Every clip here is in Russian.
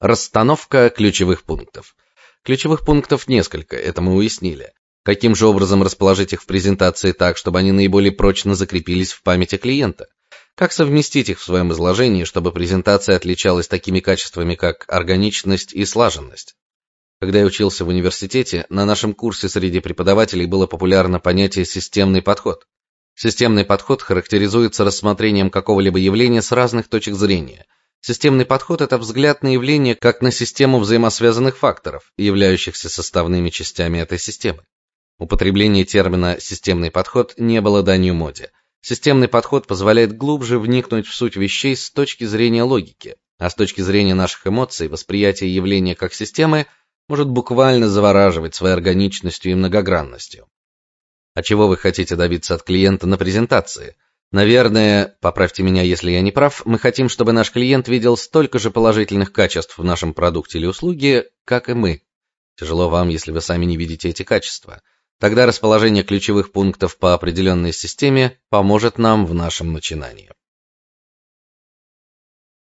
Расстановка ключевых пунктов. Ключевых пунктов несколько, это мы уяснили. Каким же образом расположить их в презентации так, чтобы они наиболее прочно закрепились в памяти клиента? Как совместить их в своем изложении, чтобы презентация отличалась такими качествами, как органичность и слаженность? Когда я учился в университете, на нашем курсе среди преподавателей было популярно понятие системный подход. Системный подход характеризуется рассмотрением какого-либо явления с разных точек зрения. Системный подход это взгляд на явление как на систему взаимосвязанных факторов, являющихся составными частями этой системы. Употребление термина системный подход не было данью моде. Системный подход позволяет глубже вникнуть в суть вещей с точки зрения логики, а с точки зрения наших эмоций восприятие явления как системы может буквально завораживать своей органичностью и многогранностью. А чего вы хотите добиться от клиента на презентации? Наверное, поправьте меня, если я не прав, мы хотим, чтобы наш клиент видел столько же положительных качеств в нашем продукте или услуге, как и мы. Тяжело вам, если вы сами не видите эти качества. Тогда расположение ключевых пунктов по определенной системе поможет нам в нашем начинании.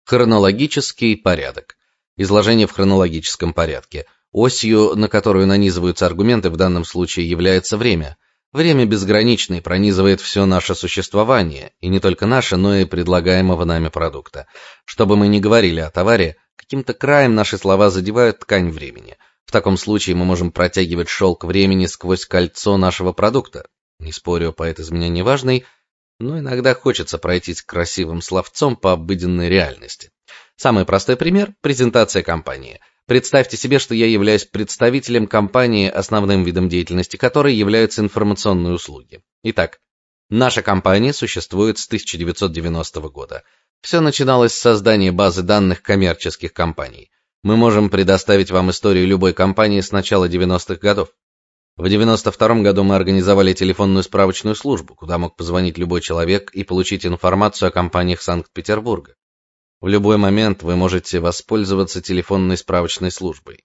Хронологический порядок. Изложение в хронологическом порядке. Осью, на которую нанизываются аргументы, в данном случае является время. Время безгранично и пронизывает все наше существование, и не только наше, но и предлагаемого нами продукта. Что бы мы ни говорили о товаре, каким-то краем наши слова задевают ткань времени. В таком случае мы можем протягивать шелк времени сквозь кольцо нашего продукта. Не спорю, поэт из меня не важный, но иногда хочется пройтись красивым словцом по обыденной реальности. Самый простой пример презентация компании. Представьте себе, что я являюсь представителем компании, основным видом деятельности которой являются информационные услуги. Итак, наша компания существует с 1990 года. Все начиналось с создания базы данных коммерческих компаний. Мы можем предоставить вам историю любой компании с начала 90-х годов. В 92 году мы организовали телефонную справочную службу, куда мог позвонить любой человек и получить информацию о компаниях Санкт-Петербурга. В любой момент вы можете воспользоваться телефонной справочной службой.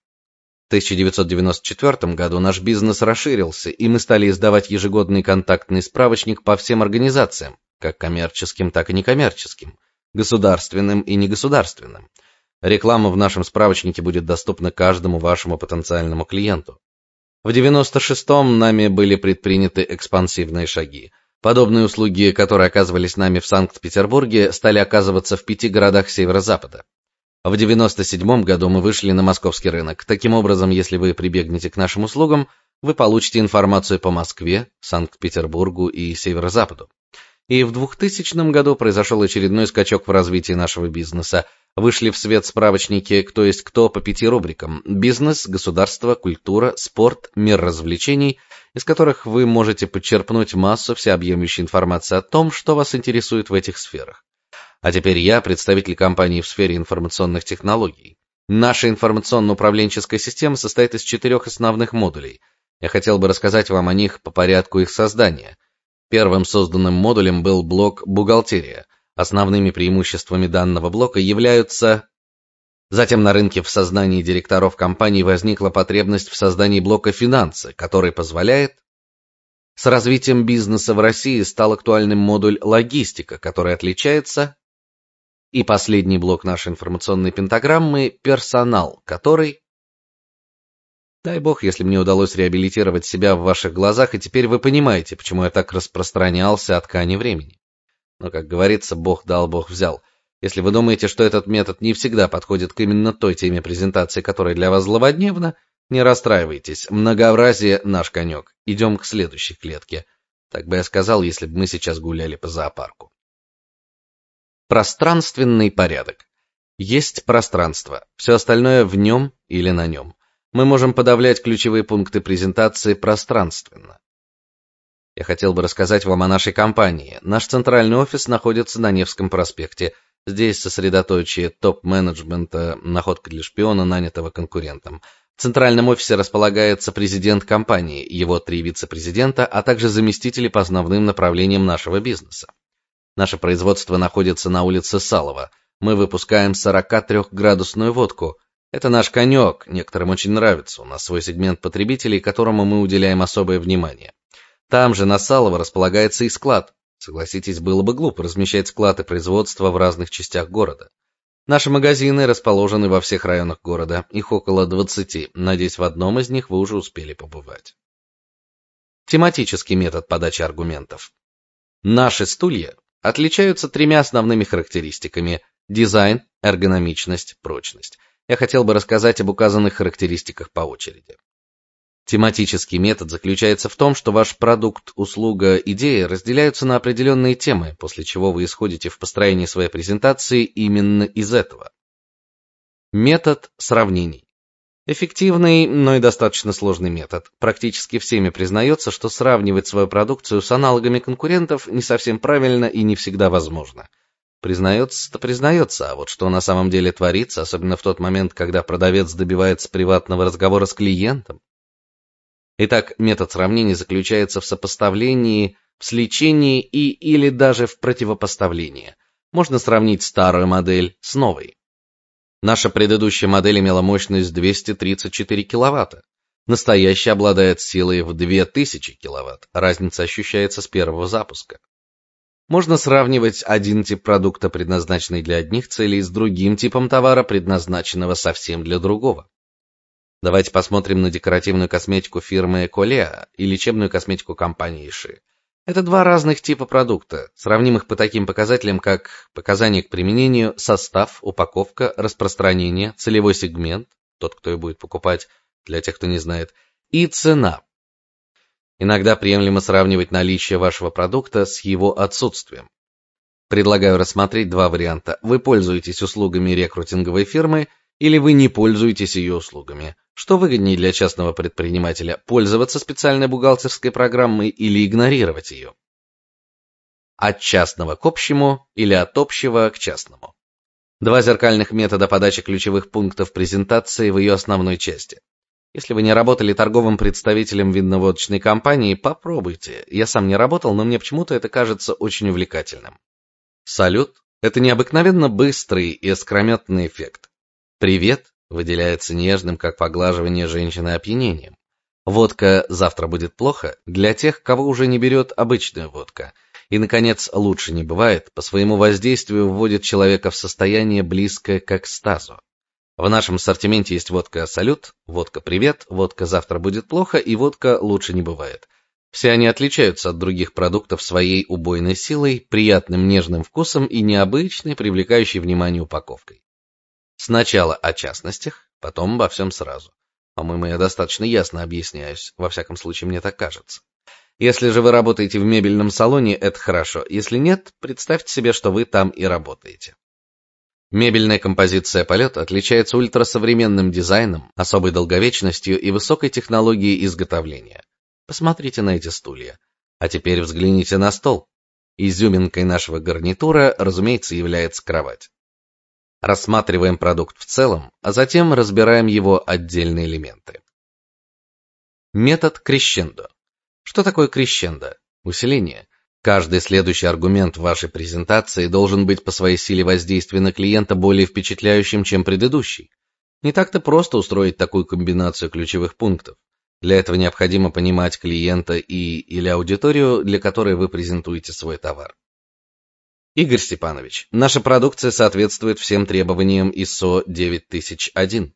В 1994 году наш бизнес расширился, и мы стали издавать ежегодный контактный справочник по всем организациям, как коммерческим, так и некоммерческим, государственным и негосударственным. Реклама в нашем справочнике будет доступна каждому вашему потенциальному клиенту. В 96-м нами были предприняты экспансивные шаги. Подобные услуги, которые оказывались нами в Санкт-Петербурге, стали оказываться в пяти городах северо-запада. В 97 году мы вышли на московский рынок. Таким образом, если вы прибегнете к нашим услугам, вы получите информацию по Москве, Санкт-Петербургу и северо-западу. И в 2000 году произошел очередной скачок в развитии нашего бизнеса. Вышли в свет справочники «Кто есть кто» по пяти рубрикам: бизнес, государство, культура, спорт, мир развлечений, из которых вы можете подчерпнуть массу всеобъемлющей информации о том, что вас интересует в этих сферах. А теперь я представитель компании в сфере информационных технологий. Наша информационно-управленческая система состоит из четырех основных модулей. Я хотел бы рассказать вам о них по порядку их создания. Первым созданным модулем был блок бухгалтерия. Основными преимуществами данного блока являются Затем на рынке в сознании директоров компании возникла потребность в создании блока финансы, который позволяет с развитием бизнеса в России стал актуальным модуль логистика, который отличается и последний блок нашей информационной пентаграммы персонал, который Дай бог, если мне удалось реабилитировать себя в ваших глазах, и теперь вы понимаете, почему я так распространялся о ткани времени. Но, как говорится, Бог дал, Бог взял. Если вы думаете, что этот метод не всегда подходит к именно той теме презентации, которая для вас злободневна, не расстраивайтесь. Многообразие наш конек. Идем к следующей клетке. Так бы я сказал, если бы мы сейчас гуляли по зоопарку. Пространственный порядок. Есть пространство. Все остальное в нем или на нем. Мы можем подавлять ключевые пункты презентации пространственно. Я хотел бы рассказать вам о нашей компании. Наш центральный офис находится на Невском проспекте. Здесь сосредоточие топ-менеджмента, находка для шпиона, нанятого конкурентом. В центральном офисе располагается президент компании, его три вице-президента, а также заместители по основным направлениям нашего бизнеса. Наше производство находится на улице Салова. Мы выпускаем 43-градусную водку, это наш конек, некоторым очень нравится. У нас свой сегмент потребителей, которому мы уделяем особое внимание. Там же на Салово располагается и склад. Согласитесь, было бы глупо размещать склад и производство в разных частях города. Наши магазины расположены во всех районах города, их около 20. Надеюсь, в одном из них вы уже успели побывать. Тематический метод подачи аргументов. Наши стулья отличаются тремя основными характеристиками: дизайн, эргономичность, прочность. Я хотел бы рассказать об указанных характеристиках по очереди. Тематический метод заключается в том, что ваш продукт, услуга, идея разделяются на определенные темы, после чего вы исходите в построении своей презентации именно из этого. Метод сравнений. Эффективный, но и достаточно сложный метод. Практически всеми признается, что сравнивать свою продукцию с аналогами конкурентов не совсем правильно и не всегда возможно. Признается-то признается, а вот что на самом деле творится, особенно в тот момент, когда продавец добивается приватного разговора с клиентом, Итак, метод сравнения заключается в сопоставлении, в сличении и или даже в противопоставлении. Можно сравнить старую модель с новой. Наша предыдущая модель имела мощность 234 киловатта. Настоящая обладает силой в 2000 киловатт. Разница ощущается с первого запуска. Можно сравнивать один тип продукта, предназначенный для одних целей, с другим типом товара, предназначенного совсем для другого. Давайте посмотрим на декоративную косметику фирмы Колеа и лечебную косметику компании Ши. Это два разных типа продукта, сравним их по таким показателям, как показания к применению, состав, упаковка, распространение, целевой сегмент, тот, кто и будет покупать, для тех, кто не знает, и цена. Иногда приемлемо сравнивать наличие вашего продукта с его отсутствием. Предлагаю рассмотреть два варианта. Вы пользуетесь услугами рекрутинговой фирмы или вы не пользуетесь ее услугами. Что выгоднее для частного предпринимателя пользоваться специальной бухгалтерской программой или игнорировать ее? От частного к общему или от общего к частному. Два зеркальных метода подачи ключевых пунктов презентации в ее основной части. Если вы не работали торговым представителем винноводочной компании, попробуйте. Я сам не работал, но мне почему-то это кажется очень увлекательным. Салют это необыкновенно быстрый и искрометный эффект. Привет выделяется нежным, как поглаживание женщины опьянением. Водка завтра будет плохо для тех, кого уже не берет обычная водка. И наконец, лучше не бывает, по своему воздействию вводит человека в состояние близкое к экстазу. В нашем ассортименте есть водка Салют, водка Привет, водка Завтра будет плохо и водка Лучше не бывает. Все они отличаются от других продуктов своей убойной силой, приятным нежным вкусом и необычной, привлекающей внимание упаковкой. Сначала о частностях, потом обо всем сразу. По-моему, я достаточно ясно объясняюсь, во всяком случае, мне так кажется. Если же вы работаете в мебельном салоне, это хорошо. Если нет, представьте себе, что вы там и работаете. Мебельная композиция полет отличается ультрасовременным дизайном, особой долговечностью и высокой технологией изготовления. Посмотрите на эти стулья. А теперь взгляните на стол. Изюминкой нашего гарнитура, разумеется, является кровать. Рассматриваем продукт в целом, а затем разбираем его отдельные элементы. Метод крещендо. Что такое крещендо? Усиление. Каждый следующий аргумент в вашей презентации должен быть по своей силе воздействия на клиента более впечатляющим, чем предыдущий. Не так-то просто устроить такую комбинацию ключевых пунктов. Для этого необходимо понимать клиента и или аудиторию, для которой вы презентуете свой товар. Игорь Степанович, наша продукция соответствует всем требованиям ISO 9001.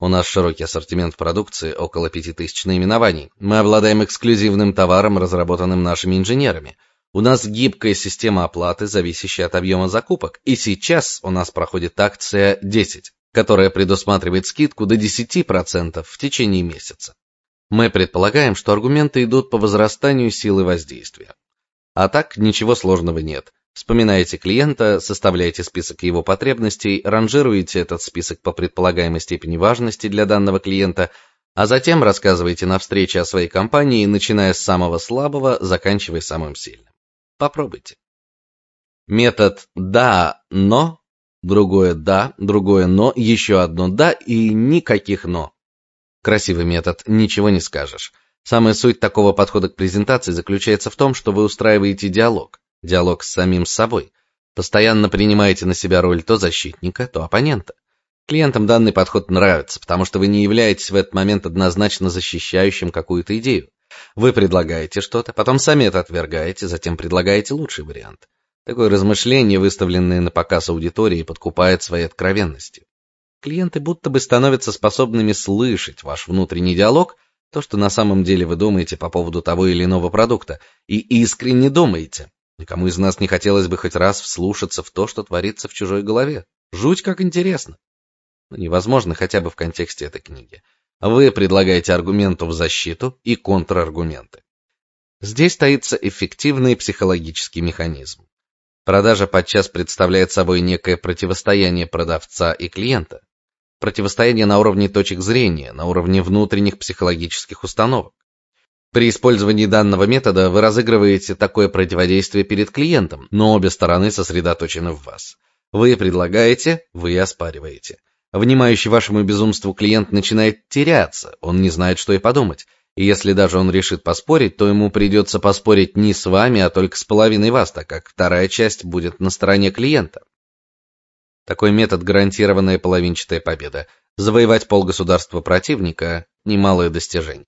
У нас широкий ассортимент продукции, около 5000 наименований. Мы обладаем эксклюзивным товаром, разработанным нашими инженерами. У нас гибкая система оплаты, зависящая от объема закупок. И сейчас у нас проходит акция 10, которая предусматривает скидку до 10% в течение месяца. Мы предполагаем, что аргументы идут по возрастанию силы воздействия. А так ничего сложного нет. Вспоминаете клиента, составляете список его потребностей, ранжируете этот список по предполагаемой степени важности для данного клиента, а затем рассказываете на встрече о своей компании, начиная с самого слабого, заканчивая самым сильным. Попробуйте. Метод да, но, другое да, другое но, еще одно да и никаких но. Красивый метод, ничего не скажешь. Самая суть такого подхода к презентации заключается в том, что вы устраиваете диалог диалог с самим собой. Постоянно принимаете на себя роль то защитника, то оппонента. Клиентам данный подход нравится, потому что вы не являетесь в этот момент однозначно защищающим какую-то идею. Вы предлагаете что-то, потом сами это отвергаете, затем предлагаете лучший вариант. Такое размышление, выставленное на показ аудитории, подкупает своей откровенностью. Клиенты будто бы становятся способными слышать ваш внутренний диалог, то, что на самом деле вы думаете по поводу того или иного продукта, и искренне думаете. Никому из нас не хотелось бы хоть раз вслушаться в то, что творится в чужой голове. Жуть как интересно. Но невозможно хотя бы в контексте этой книги. Вы предлагаете аргументы в защиту и контраргументы. Здесь таится эффективный психологический механизм. Продажа подчас представляет собой некое противостояние продавца и клиента. Противостояние на уровне точек зрения, на уровне внутренних психологических установок. При использовании данного метода вы разыгрываете такое противодействие перед клиентом, но обе стороны сосредоточены в вас. Вы предлагаете, вы оспариваете. Внимающий вашему безумству клиент начинает теряться, он не знает, что и подумать. И если даже он решит поспорить, то ему придется поспорить не с вами, а только с половиной вас, так как вторая часть будет на стороне клиента. Такой метод гарантированная половинчатая победа. Завоевать полгосударства противника немалое достижение.